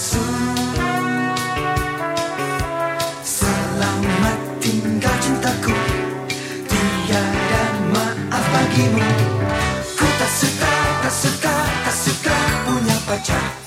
palsu. Selamat tinggal cintaku. Tiada maaf bagimu. Ku tak suka, tak suka, tak suka punya pacar.